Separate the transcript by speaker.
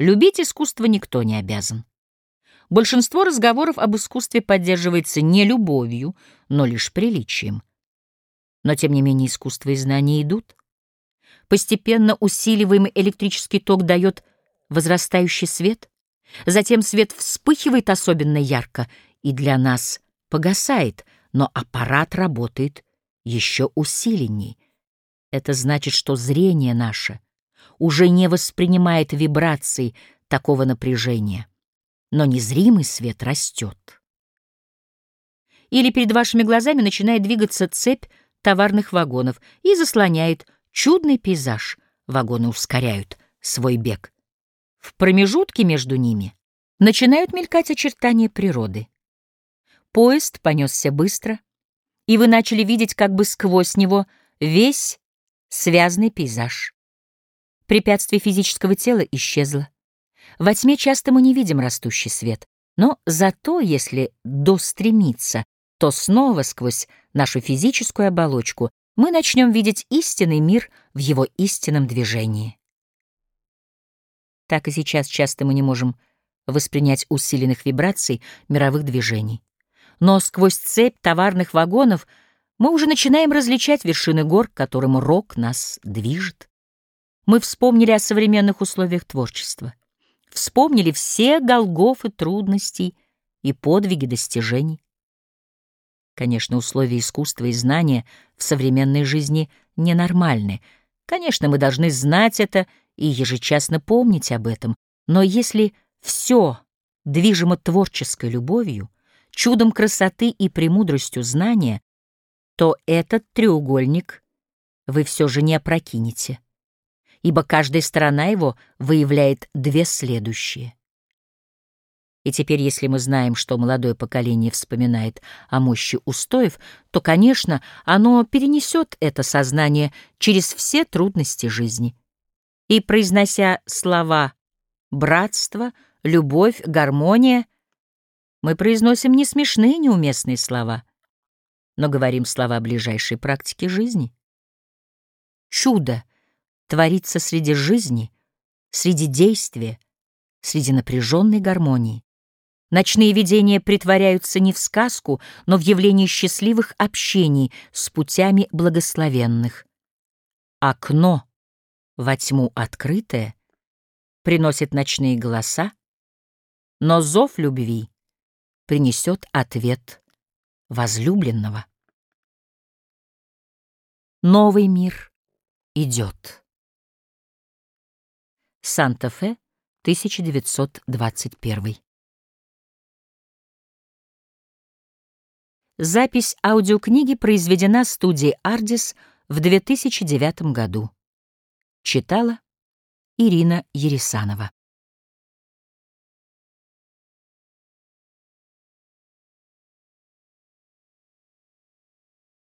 Speaker 1: Любить искусство никто не обязан. Большинство разговоров об искусстве поддерживается не любовью, но лишь приличием. Но, тем не менее, искусство и знания идут. Постепенно усиливаемый электрический ток дает возрастающий свет, затем свет вспыхивает особенно ярко и для нас погасает, но аппарат работает еще усиленней. Это значит, что зрение наше уже не воспринимает вибраций такого напряжения но незримый свет растет. Или перед вашими глазами начинает двигаться цепь товарных вагонов и заслоняет чудный пейзаж. Вагоны ускоряют свой бег. В промежутке между ними начинают мелькать очертания природы. Поезд понесся быстро, и вы начали видеть как бы сквозь него весь связанный пейзаж. Препятствие физического тела исчезло. Во тьме часто мы не видим растущий свет, но зато, если достремиться, то снова сквозь нашу физическую оболочку мы начнем видеть истинный мир в его истинном движении. Так и сейчас часто мы не можем воспринять усиленных вибраций мировых движений. Но сквозь цепь товарных вагонов мы уже начинаем различать вершины гор, к которым рок нас движет. Мы вспомнили о современных условиях творчества вспомнили все голгофы трудностей и подвиги достижений. Конечно, условия искусства и знания в современной жизни ненормальны. Конечно, мы должны знать это и ежечасно помнить об этом. Но если все движимо творческой любовью, чудом красоты и премудростью знания, то этот треугольник вы все же не опрокинете ибо каждая сторона его выявляет две следующие. И теперь, если мы знаем, что молодое поколение вспоминает о мощи устоев, то, конечно, оно перенесет это сознание через все трудности жизни. И, произнося слова «братство», «любовь», «гармония», мы произносим не смешные, неуместные слова, но говорим слова ближайшей практики жизни. Чудо — творится среди жизни, среди действия, среди напряженной гармонии. Ночные видения притворяются не в сказку, но в явление счастливых общений с путями благословенных. Окно во тьму открытое приносит ночные голоса, но зов любви принесет ответ возлюбленного. Новый мир идет. Санта-Фе, 1921. Запись аудиокниги произведена студией «Ардис» в 2009 году. Читала Ирина Ересанова.